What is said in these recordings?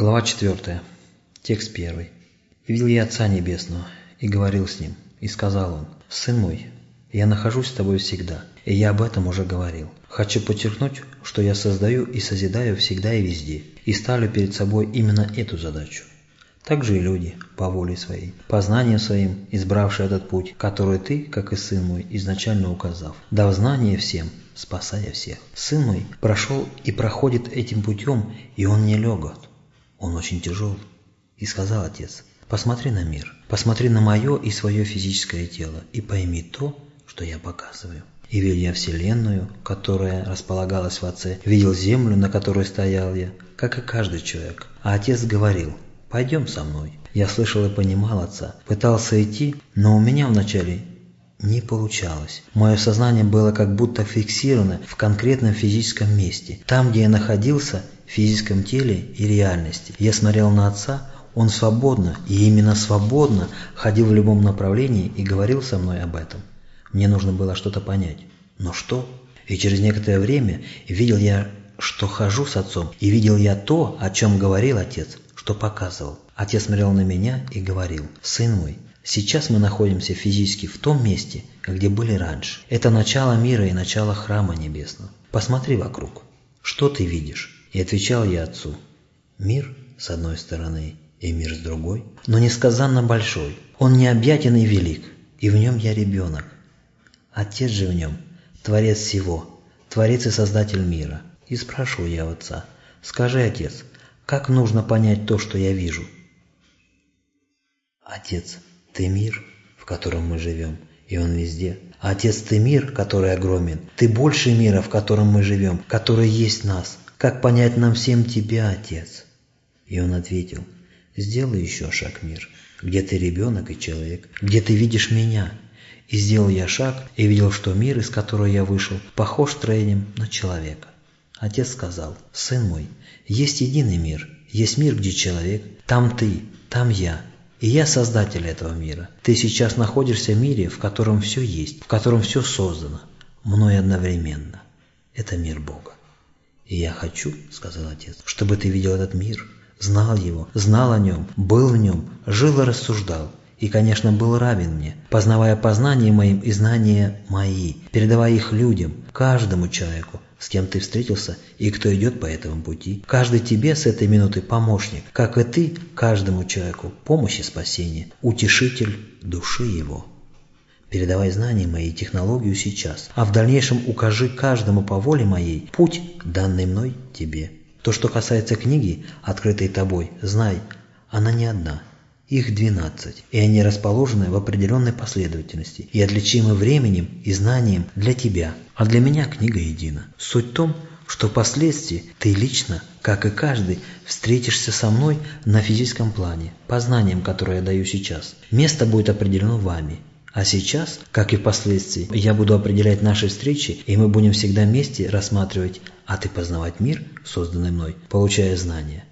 Глава 4. Текст 1. «И видел я Отца Небесного, и говорил с Ним, и сказал Он, «Сын мой, я нахожусь с тобой всегда, и я об этом уже говорил. Хочу подчеркнуть, что я создаю и созидаю всегда и везде, и ставлю перед собой именно эту задачу. Так же и люди, по воле своей, по знаниям своим, избравшие этот путь, который ты, как и сын мой, изначально указав, дав знание всем, спасая всех. Сын мой прошел и проходит этим путем, и он не легок, он очень тяжел. И сказал отец, посмотри на мир, посмотри на мое и свое физическое тело и пойми то, что я показываю. И видел я Вселенную, которая располагалась в Отце, видел землю, на которой стоял я, как и каждый человек. А Отец говорил, пойдем со мной. Я слышал и понимал Отца, пытался идти, но у меня вначале не получалось. Мое сознание было как будто фиксировано в конкретном физическом месте. Там, где я находился, физическом теле и реальности. Я смотрел на отца, он свободно, и именно свободно, ходил в любом направлении и говорил со мной об этом. Мне нужно было что-то понять. Но что? И через некоторое время видел я, что хожу с отцом, и видел я то, о чем говорил отец, что показывал. Отец смотрел на меня и говорил, «Сын мой, сейчас мы находимся физически в том месте, где были раньше. Это начало мира и начало храма небесного. Посмотри вокруг. Что ты видишь?» И отвечал я отцу, мир с одной стороны и мир с другой, но несказанно большой. Он необъятен и велик, и в нем я ребенок. Отец же в нем, Творец всего, Творец и Создатель мира. И спрашиваю я отца, скажи, отец, как нужно понять то, что я вижу? Отец, ты мир, в котором мы живем, и он везде. Отец, ты мир, который огромен, ты больше мира, в котором мы живем, который есть нас, как понять нам всем Тебя, Отец?» И он ответил, «Сделай еще шаг, мир, где ты ребенок и человек, где ты видишь меня». И сделал я шаг и видел, что мир, из которого я вышел, похож строением на человека. Отец сказал, «Сын мой, есть единый мир, есть мир, где человек, там ты, там я, и я создатель этого мира. Ты сейчас находишься в мире, в котором все есть, в котором все создано, мной одновременно. Это мир Бога. «И я хочу, — сказал отец, — чтобы ты видел этот мир, знал его, знал о нем, был в нем, жил и рассуждал, и, конечно, был равен мне, познавая познания моим и знания мои, передавая их людям, каждому человеку, с кем ты встретился и кто идет по этому пути. Каждый тебе с этой минуты помощник, как и ты каждому человеку помощь и спасение, утешитель души его». Передавай знания мои и технологию сейчас, а в дальнейшем укажи каждому по воле моей путь, данный мной тебе. То, что касается книги, открытой тобой, знай, она не одна. Их двенадцать, и они расположены в определенной последовательности и отличимы временем и знанием для тебя, а для меня книга едина. Суть в том, что впоследствии ты лично, как и каждый, встретишься со мной на физическом плане, по знаниям, которые я даю сейчас. Место будет определено вами, а сейчас, как и впоследствии, я буду определять наши встречи, и мы будем всегда вместе рассматривать, а ты познавать мир, созданный мной, получая знания.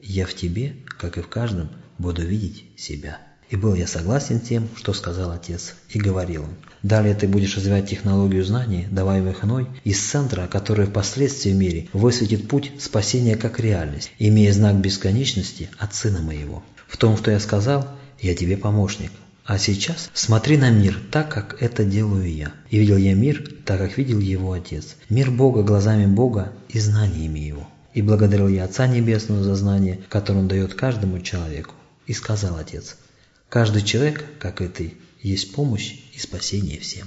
Я в тебе, как и в каждом, буду видеть себя. И был я согласен тем, что сказал отец, и говорил он. Далее ты будешь развивать технологию знаний, даваемых мной, из центра, который впоследствии в мире высветит путь спасения как реальность, имея знак бесконечности от Сына Моего. В том, что я сказал, я тебе помощник, а сейчас смотри на мир так, как это делаю я. И видел я мир, так как видел его Отец. Мир Бога глазами Бога и знаниями Его. И благодарил я Отца Небесного за знание, которое Он дает каждому человеку. И сказал Отец, каждый человек, как и ты, есть помощь и спасение всем.